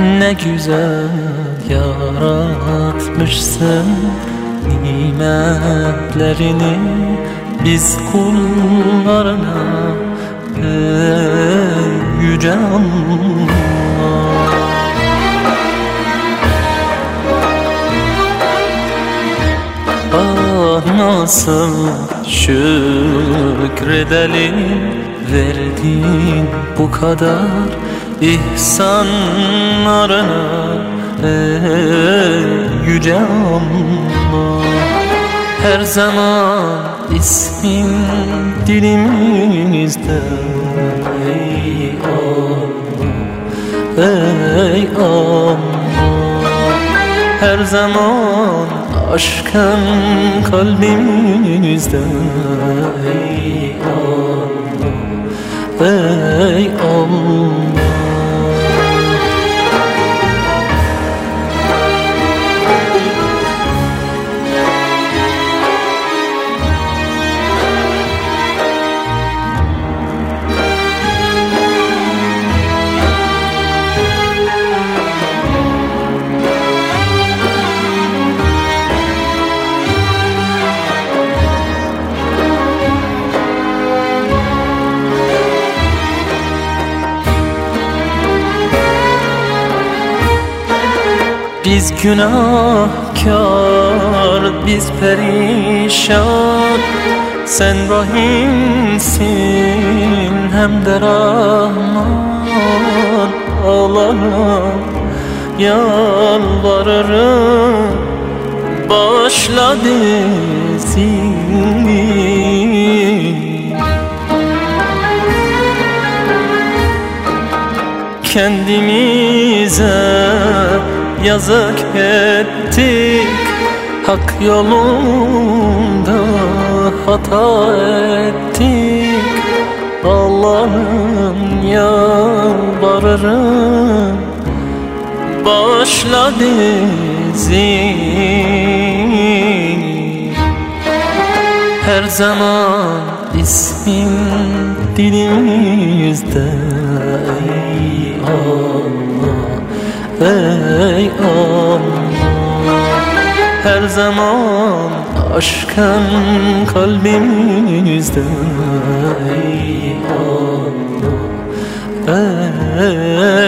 Ne güzel yaratmışsın nimetlerini biz kullarına ey yüce Allah. Ah nasıl şükredelim verdin bu kadar ihsanlarına ey yüce Allah her zaman ismin dilimizde. Ey Allah, ey Allah. Her zaman aşkın kalbimizde. Ey Allah, ey Allah Biz günahkar, biz perişan. Sen rahimsin hem de rahman. Ağlarım, yalvarırım Bağışla bizi Kendimize yazık ettik Hak yolunda hata ettik. Allah'ım yalvarırım. Bağışla bizi Her zaman ismin dilimizde. Ey Allah ey Allah Her zaman aşkın kalbimizde. Ey Allah ey